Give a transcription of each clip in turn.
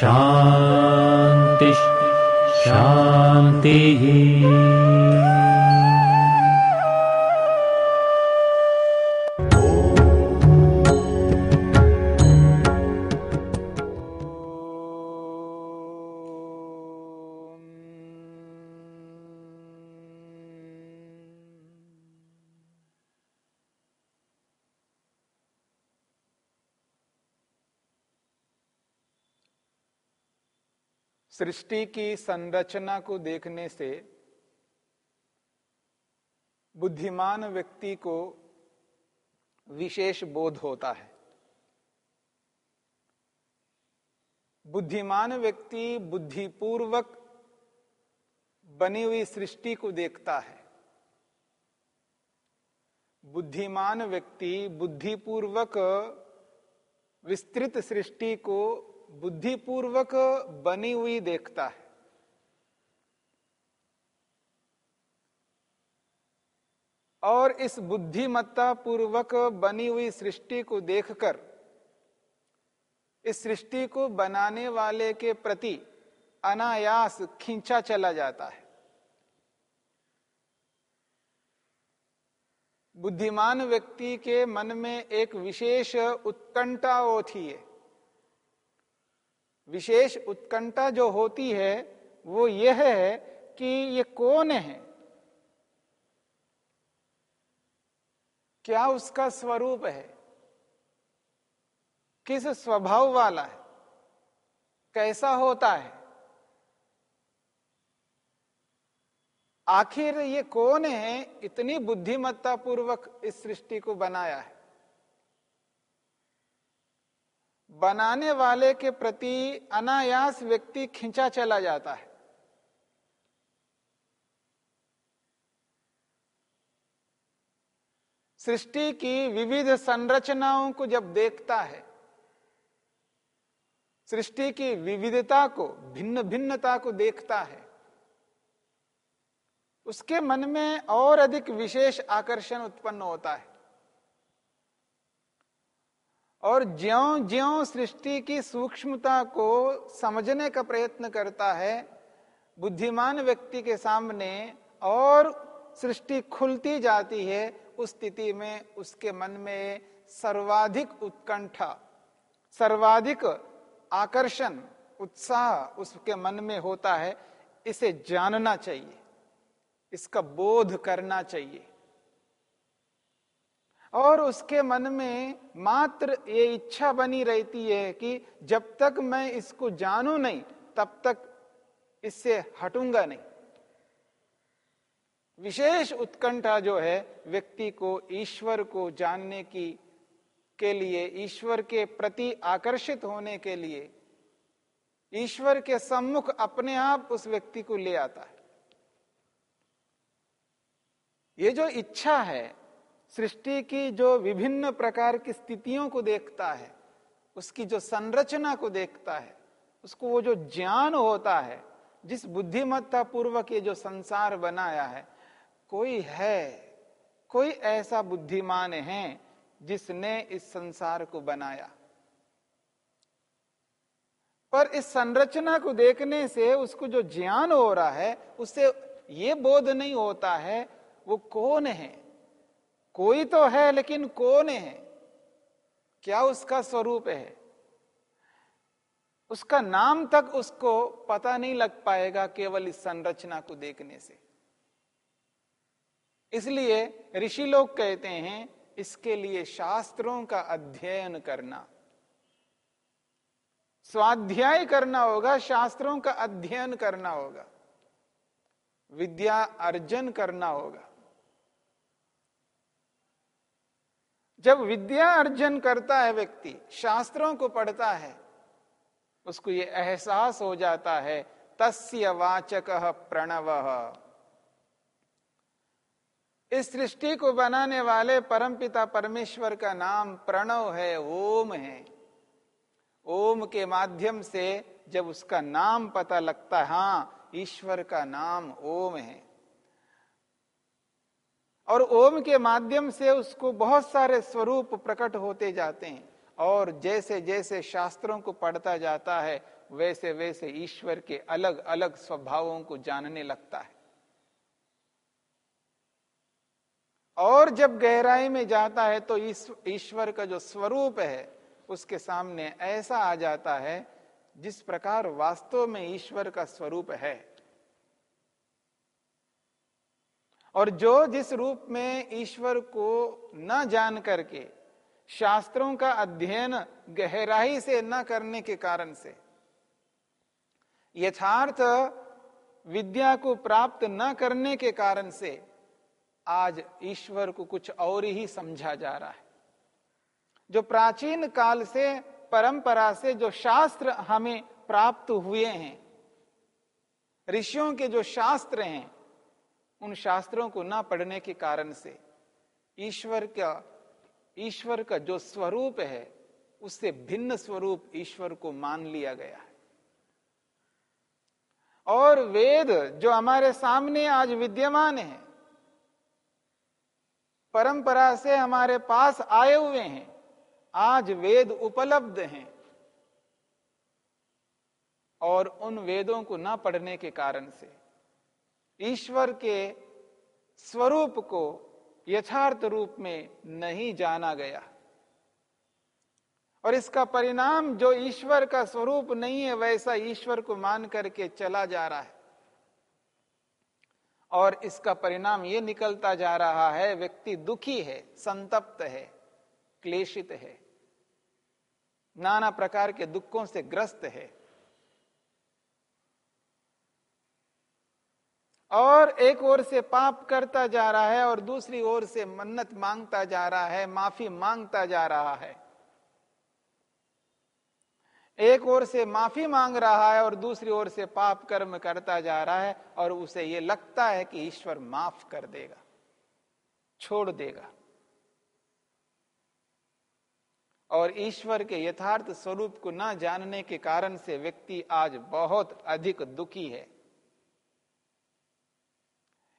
शान्तिः शान्तिः सृष्टि की संरचना को देखने से बुद्धिमान व्यक्ति को विशेष बोध होता है। बुद्धिमान व्यक्ति बुद्धिपूर्वक बनी हुई सृष्टि को देखता है। बुद्धिमान व्यक्ति बुद्धिपूर्वक विस्तृत सृष्टि को बुद्धिपूर्वक बनी हुई देखता है। और इस बुद्धिमत्ता पूर्वक बनी हुई सृष्टि को देखकर, इस सृष्टि को बनाने वाले के प्रति अनायास खींचा चला जाता है। बुद्धिमान व्यक्ति के मन में एक विशेष उत्कंठा होती है। विशेष उत्कंठा जो होती है, वो यह है कि ये कौन है? क्या उसका स्वरूप है? किस स्वभाव वाला है? कैसा होता है? आखिर ये कौन है? इतनी बुद्धिमत्ता पूर्वक इस सृष्टि को बनाया है। बनाने वाले के प्रति अनायास व्यक्ति खिंचा चला जाता है। सृष्टि की विविध संरचनाओं को जब देखता है, सृष्टि की विविधता को भिन्न भिन्नता को देखता है, उसके मन में और अधिक विशेष आकर्षण उत्पन्न होता है। और ज्यो ज्यो सृष्टि की सूक्ष्मता को समझने का प्रयत्न करता है, बुद्धिमान व्यक्ति के सामने और सृष्टि खुलती जाती है, उस स्थिति में उसके मन में सर्वाधिक उत्कंठा, सर्वाधिक आकर्षण, उत्साह उसके मन में होता है। इसे जानना चाहिए, इसका बोध करना चाहिए। और उसके मन में मात्र ये इच्छा बनी रहती है कि जब तक मैं इसको जानू नहीं, तब तक इससे हटूँगा नहीं। विशेष उत्कंठा जो है व्यक्ति को, ईश्वर को जानने की, के लिए, ईश्वर के प्रति आकर्षित होने के लिए, ईश्वर के सम्मुख अपने आप उस व्यक्ति को ले आता है। ये जो इच्छा है सृष्टि की जो विभिन्न प्रकार की स्थितियों को देखता है, उसकी जो संरचना को देखता है, उसको वो जो ज्ञान होता है, जिस बुद्धिमत्ता पूर्वक ये जो संसार बनाया है, कोई है, कोई ऐसा बुद्धिमान है जिसने इस संसार को बनाया। पर इस संरचना को देखने से उसको जो ज्ञान हो रहा है उससे ये बोध नहीं होता है, वो कौन है? कोई तो है, लेकिन कौन है? क्या उसका स्वरूप है? उसका नाम तक उसको पता नहीं लग पाएगा केवल इस संरचना को देखने से। इसलिए ऋषि लोग कहते हैं, इसके लिए शास्त्रों का अध्ययन करना। स्वाध्याय करना होगा, शास्त्रों का अध्ययन करना होगा। विद्या अर्जन करना होगा। जब विद्या अर्जन करता है व्यक्ति, शास्त्रों को पढ़ता है, उसको ये एहसास हो जाता है, तस्य वाचक प्रणव। इस सृष्टि को बनाने वाले परमपिता परमेश्वर का नाम प्रणव है, ओम है। ओम के माध्यम से जब उसका नाम पता लगता है हाँ ईश्वर का नाम ओम है। और ओम के माध्यम से उसको बहुत सारे स्वरूप प्रकट होते जाते हैं। और जैसे जैसे शास्त्रों को पढ़ता जाता है, वैसे वैसे ईश्वर के अलग अलग स्वभावों को जानने लगता है। और जब गहराई में जाता है तो ईश्वर का जो स्वरूप है, उसके सामने ऐसा आ जाता है जिस प्रकार वास्तव में ईश्वर का स्वरूप है। और जो जिस रूप में ईश्वर को न जान करके शास्त्रों का अध्ययन गहराई से न करने के कारण से यथार्थ विद्या को प्राप्त न करने के कारण से आज ईश्वर को कुछ और ही समझा जा रहा है। जो प्राचीन काल से, परंपरा से जो शास्त्र हमें प्राप्त हुए हैं, ऋषियों के जो शास्त्र हैं उन शास्त्रों को ना पढ़ने के कारण से ईश्वर का ईश्वर का जो स्वरूप है, उससे भिन्न स्वरूप ईश्वर को मान लिया गया है। और वेद जो हमारे सामने आज विद्यमान है, परंपरा से हमारे पास आए हुए हैं, आज वेद उपलब्ध हैं। और उन वेदों को ना पढ़ने के कारण से ईश्वर के स्वरूप को यथार्थ रूप में नहीं जाना गया। और इसका परिणाम जो ईश्वर का स्वरूप नहीं है, वैसा ईश्वर को मान करके चला जा रहा है। और इसका परिणाम ये निकलता जा रहा है, व्यक्ति दुखी है, संतप्त है, क्लेशित है, नाना प्रकार के दुखों से ग्रस्त है। और एक ओर से पाप करता जा रहा है और दूसरी ओर से मन्नत माँगता जा रहा है, माफ़ी माँगता जा रहा है। एक ओर से माफ़ी मांग रहा है और दूसरी ओर से पाप कर्म करता जा रहा है और उसे यह लगता है कि ईश्वर माफ़ कर देगा, छोड़ देगा। और ईश्वर के यथार्थ स्वरूप को न जानने के कारण से व्यक्ति आज बहुत अधिक दुखी है।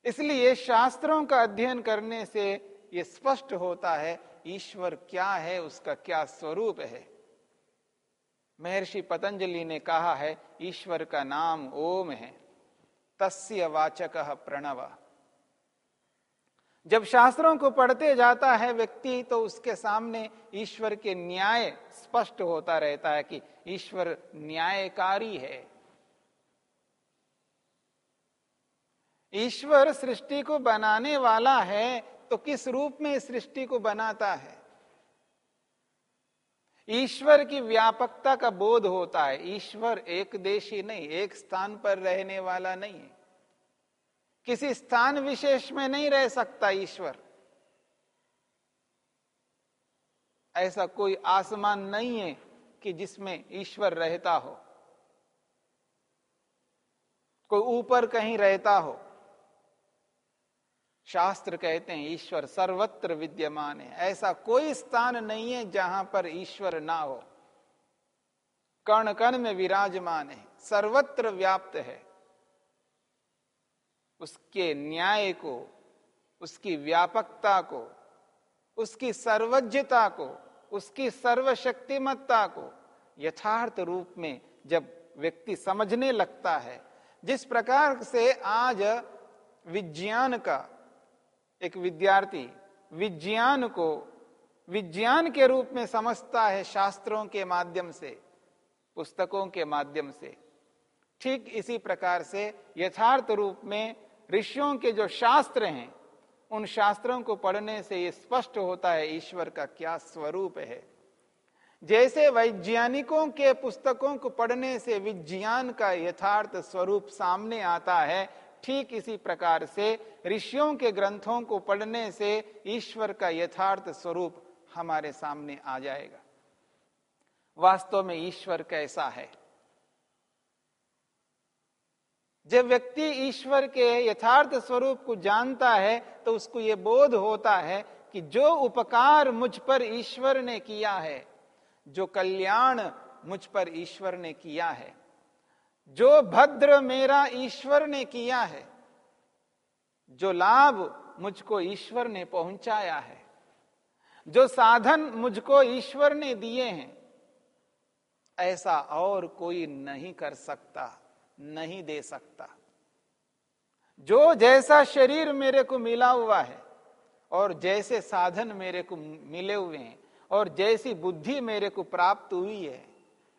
इसलिए शास्त्रों का अध्ययन करने से यह स्पष्ट होता है, ईश्वर क्या है, उसका क्या स्वरूप है। महर्षि पतंजलि ने कहा है, ईश्वर का नाम ओम है, तस्य वाचक प्रणव। जब शास्त्रों को पढ़ते जाता है व्यक्ति तो उसके सामने ईश्वर के न्याय स्पष्ट होता रहता है कि ईश्वर न्यायकारी है। ईश्वर सृष्टि को बनाने वाला है तो किस रूप में सृष्टि को बनाता है? ईश्वर की व्यापकता का बोध होता है। ईश्वर एक देशी नहीं, एक स्थान पर रहने वाला नहीं है। किसी स्थान विशेष में नहीं रह सकता ईश्वर। ऐसा कोई आसमान नहीं है कि जिसमें ईश्वर रहता हो। कोई ऊपर कहीं रहता हो। शास्त्र कहते हैं, ईश्वर सर्वत्र विद्यमान है। ऐसा कोई स्थान नहीं है जहाँ पर ईश्वर ना हो। कर्ण कर्ण में विराजमान है, सर्वत्र व्याप्त है। उसके न्याय को, उसकी व्यापकता को, उसकी सर्वज्ञता को, उसकी सर्वशक्तिमत्ता को यथार्थ रूप में जब व्यक्ति समझने लगता है, जिस प्रकार से आज विज्ञान का एक विद्यार्थी विज्ञान को, विज्ञान के रूप में समझता है शास्त्रों के माध्यम से, पुस्तकों के माध्यम से। ठीक इसी प्रकार से यथार्थ रूप में ऋषियों के जो शास्त्र हैं, उन शास्त्रों को पढ़ने से ये स्पष्ट होता है ईश्वर का क्या स्वरूप है। जैसे वैज्ञानिकों के पुस्तकों को पढ़ने से विज्ञान का यथार्थ स्वरूप सामने आता है ठीक इसी प्रकार से ऋषियों के ग्रंथों को पढ़ने से ईश्वर का यथार्थ स्वरूप हमारे सामने आ जाएगा। वास्तव में ईश्वर कैसा है? जब व्यक्ति ईश्वर के यथार्थ स्वरूप को जानता है तो उसको यह बोध होता है कि जो उपकार मुझ पर ईश्वर ने किया है, जो कल्याण मुझ पर ईश्वर ने किया है जो भद्र मेरा ईश्वर ने किया है, जो लाभ मुझको ईश्वर ने पहुँचाया है, जो साधन मुझको ईश्वर ने दिए हैं, ऐसा और कोई नहीं कर सकता, नहीं दे सकता। जो जैसा शरीर मेरे को मिला हुआ है, और जैसे साधन मेरे को मिले हुए हैं, और जैसी बुद्धि मेरे को प्राप्त हुई है,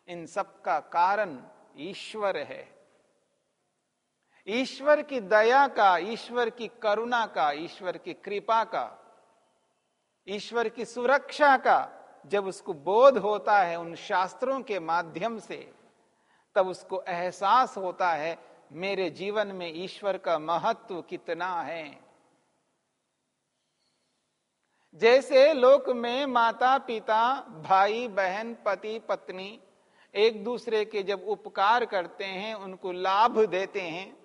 इन सब का कारण ईश्वर है। ईश्वर की दया का, ईश्वर की करुणा का, ईश्वर की कृपा का, ईश्वर की सुरक्षा का जब उसको बोध होता है उन शास्त्रों के माध्यम से, तब उसको एहसास होता है, मेरे जीवन में ईश्वर का महत्व कितना है। जैसे लोक में माता पिता भाई, बहन, पति, पत्नी एक दूसरे के जब उपकार करते हैं, उनको लाभ देते हैं,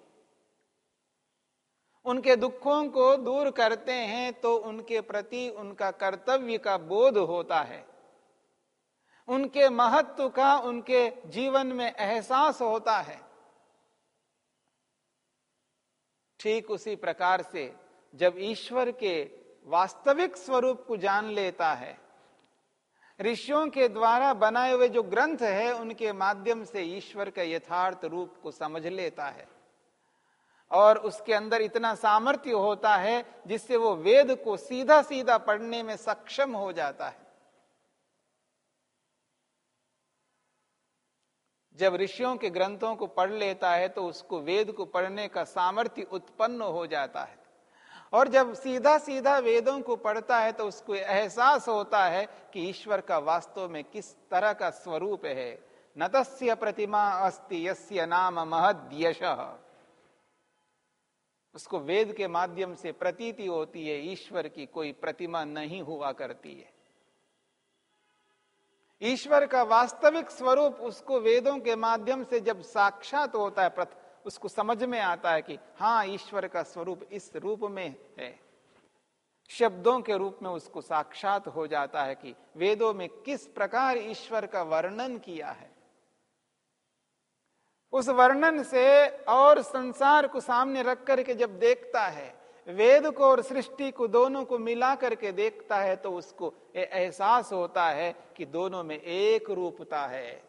उनके दुखों को दूर करते हैं तो उनके प्रति उनका कर्तव्य का बोध होता है। उनके महत्व का, उनके जीवन में एहसास होता है। ठीक उसी प्रकार से जब ईश्वर के वास्तविक स्वरूप को जान लेता है ऋषियों के द्वारा बनाए हुए जो ग्रंथ है, उनके माध्यम से ईश्वर का यथार्थ रूप को समझ लेता है। और उसके अंदर इतना सामर्थ्य होता है, जिससे वो वेद को सीधा सीधा पढ़ने में सक्षम हो जाता है। जब ऋषियों के ग्रंथों को पढ़ लेता है तो उसको वेद को पढ़ने का सामर्थ्य उत्पन्न हो जाता है। और जब सीधा सीधा वेदों को पढ़ता है तो उसको एहसास होता है कि ईश्वर का वास्तव में किस तरह का स्वरूप है। नतस्य प्रतिमा अस्ति, यस्य नाम महद्यश। उसको वेद के माध्यम से प्रतीति होती है, ईश्वर की कोई प्रतिमा नहीं हुआ करती है। ईश्वर का वास्तविक स्वरूप उसको वेदों के माध्यम से जब साक्षात होता है उसको समझ में आता है कि हाँ ईश्वर का स्वरूप इस रूप में है। शब्दों के रूप में उसको साक्षात हो जाता है कि वेदों में किस प्रकार ईश्वर का वर्णन किया है। उस वर्णन से और संसार को सामने रख करके जब देखता है, वेद को और सृष्टि को दोनों को मिला करके देखता है तो उसको एहसास होता है कि दोनों में एक रूपता है।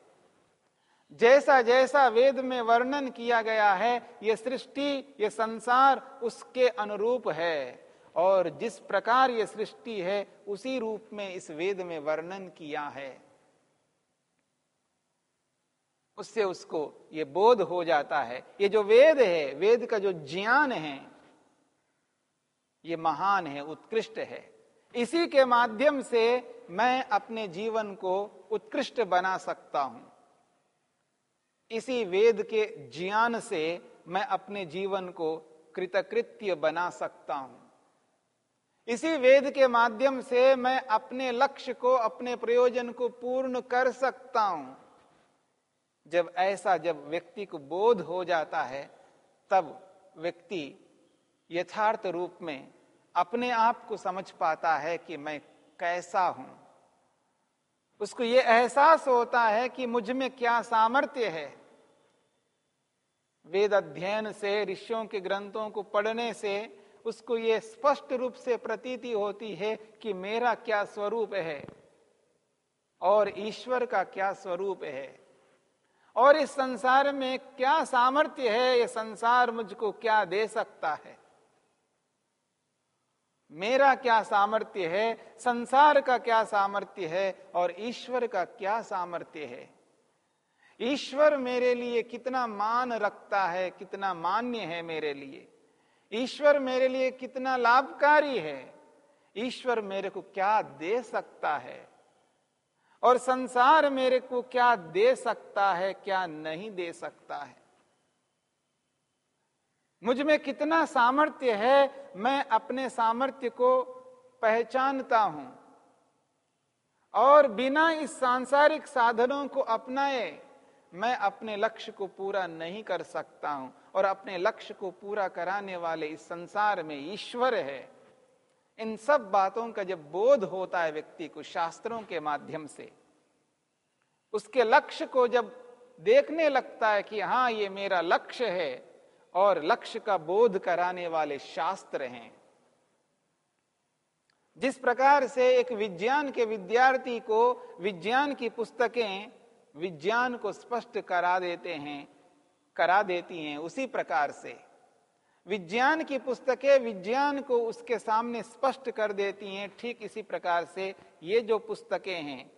जैसा जैसा वेद में वर्णन किया गया है, ये सृष्टि, ये संसार उसके अनुरूप है। और जिस प्रकार ये सृष्टि है, उसी रूप में इस वेद में वर्णन किया है। उससे उसको ये बोध हो जाता है। ये जो वेद है, वेद का जो ज्ञान है, ये महान है, उत्कृष्ट है। इसी के माध्यम से मैं अपने जीवन को उत्कृष्ट बना सकता हूँ। इसी वेद के ज्ञान से मैं अपने जीवन को कृतकृत्य बना सकता हूँ। इसी वेद के माध्यम से मैं अपने लक्ष्य को, अपने प्रयोजन को पूर्ण कर सकता हूँ। जब ऐसा जब व्यक्ति को बोध हो जाता है, तब व्यक्ति यथार्थ रूप में अपने आप को समझ पाता है कि मैं कैसा हूँ। उसको यह एहसास होता है कि मुझमें क्या सामर्थ्य है। वेद अध्ययन से, ऋषियों के ग्रंथों को पढ़ने से उसको ये स्पष्ट रूप से प्रतीति होती है कि मेरा क्या स्वरूप है और ईश्वर का क्या स्वरूप है। और इस संसार में क्या सामर्थ्य है, ये संसार मुझको क्या दे सकता है? मेरा क्या सामर्थ्य है, संसार का क्या सामर्थ्य है और ईश्वर का क्या सामर्थ्य है? ईश्वर मेरे लिए कितना मान रखता है, कितना मान्य है मेरे लिए। ईश्वर मेरे लिए कितना लाभकारी है। ईश्वर मेरे को क्या दे सकता है? और संसार मेरे को क्या दे सकता है, क्या नहीं दे सकता है? मुझमें कितना सामर्थ्य है, मैं अपने सामर्थ्य को पहचानता हूँ। और बिना इस सांसारिक साधनों को अपनाए मैं अपने लक्ष्य को पूरा नहीं कर सकता हूँ और अपने लक्ष्य को पूरा कराने वाले इस संसार में ईश्वर है। इन सब बातों का जब बोध होता है व्यक्ति को शास्त्रों के माध्यम से, उसके लक्ष्य को जब देखने लगता है कि हाँ ये मेरा लक्ष्य है और लक्ष्य का बोध कराने वाले शास्त्र हैं। जिस प्रकार से एक विज्ञान के विद्यार्थी को विज्ञान की पुस्तकें विज्ञान को स्पष्ट करा देते हैं, करा देती हैं उसी प्रकार से। विज्ञान की पुस्तकें विज्ञान को उसके सामने स्पष्ट कर देती हैं, ठीक इसी प्रकार से ये जो पुस्तकें हैं,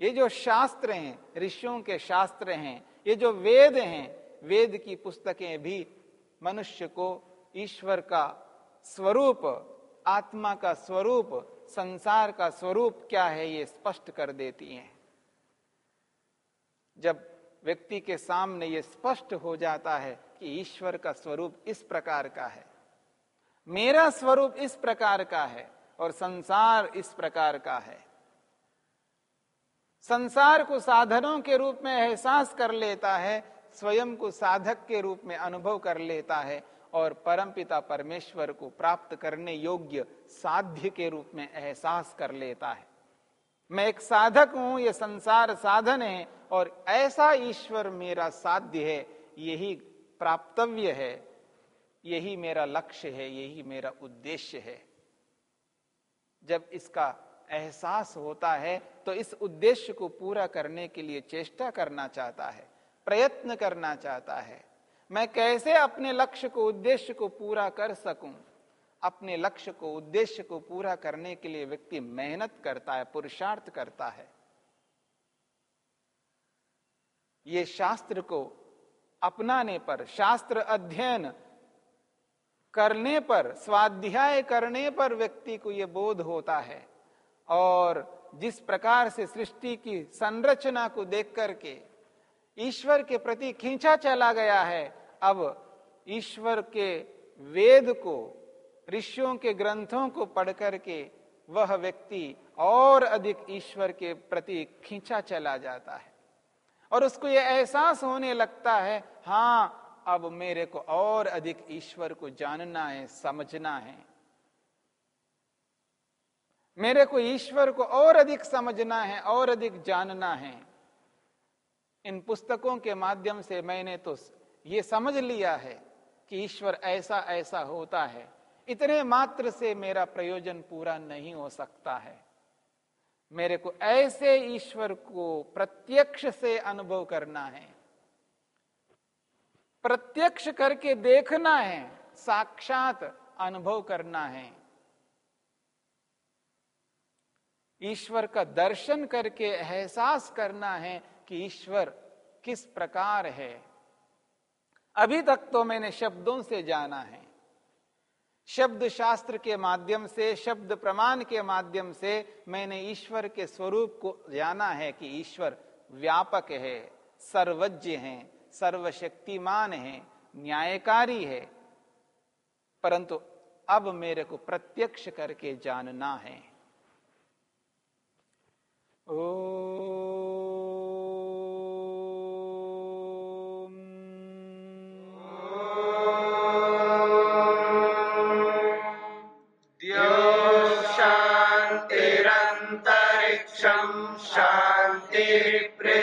ये जो शास्त्र हैं, ऋषियों के शास्त्र हैं, ये जो वेद हैं, वेद की पुस्तकें भी मनुष्य को ईश्वर का स्वरूप, आत्मा का स्वरूप, संसार का स्वरूप क्या है ये स्पष्ट कर देती हैं। जब व्यक्ति के सामने ये स्पष्ट हो जाता है कि ईश्वर का स्वरूप इस प्रकार का है, मेरा स्वरूप इस प्रकार का है और संसार इस प्रकार का है। संसार को साधनों के रूप में एहसास कर लेता है, स्वयं को साधक के रूप में अनुभव कर लेता है और परमपिता परमेश्वर को प्राप्त करने योग्य साध्य के रूप में एहसास कर लेता है। मैं एक साधक हूँ, ये संसार साधन है, और ऐसा ईश्वर मेरा साध्य है, यही प्राप्तव्य है, यही मेरा लक्ष्य है, यही मेरा उद्देश्य है। जब इसका एहसास होता है तो इस उद्देश्य को पूरा करने के लिए चेष्टा करना चाहता है, प्रयत्न करना चाहता है। मैं कैसे अपने लक्ष्य को, उद्देश्य को पूरा कर सकूँ? अपने लक्ष्य को, उद्देश्य को पूरा करने के लिए व्यक्ति मेहनत करता है, पुरुषार्थ करता है। ये शास्त्र को अपनाने पर, शास्त्र अध्ययन करने पर, स्वाध्याय करने पर व्यक्ति को यह बोध होता है। और जिस प्रकार से सृष्टि की संरचना को देख करके ईश्वर के प्रति खींचा चला गया है, अब ईश्वर के वेद को ऋषियों के ग्रंथों को पढ़ करके वह व्यक्ति और अधिक ईश्वर के प्रति खींचा चला जाता है। और उसको यह एहसास होने लगता है हाँ अब मेरे को और अधिक ईश्वर को जानना है, समझना है। मेरे को ईश्वर को और अधिक समझना है, और अधिक जानना है। इन पुस्तकों के माध्यम से मैंने तो ये समझ लिया है कि ईश्वर ऐसा ऐसा होता है। इतने मात्र से मेरा प्रयोजन पूरा नहीं हो सकता है। मेरे को ऐसे ईश्वर को प्रत्यक्ष से अनुभव करना है। प्रत्यक्ष करके देखना है, साक्षात अनुभव करना है। ईश्वर का दर्शन करके एहसास करना है कि ईश्वर किस प्रकार है। अभी तक तो मैंने शब्दों से जाना है। शब्द शास्त्र के माध्यम से, शब्द प्रमाण के माध्यम से मैंने ईश्वर के स्वरूप को जाना है कि ईश्वर व्यापक है, सर्वज्ञ है, सर्वशक्तिमान है, न्यायकारी है। परंतु अब मेरे को प्रत्यक्ष करके जानना है। ओ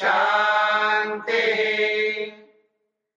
Ciao.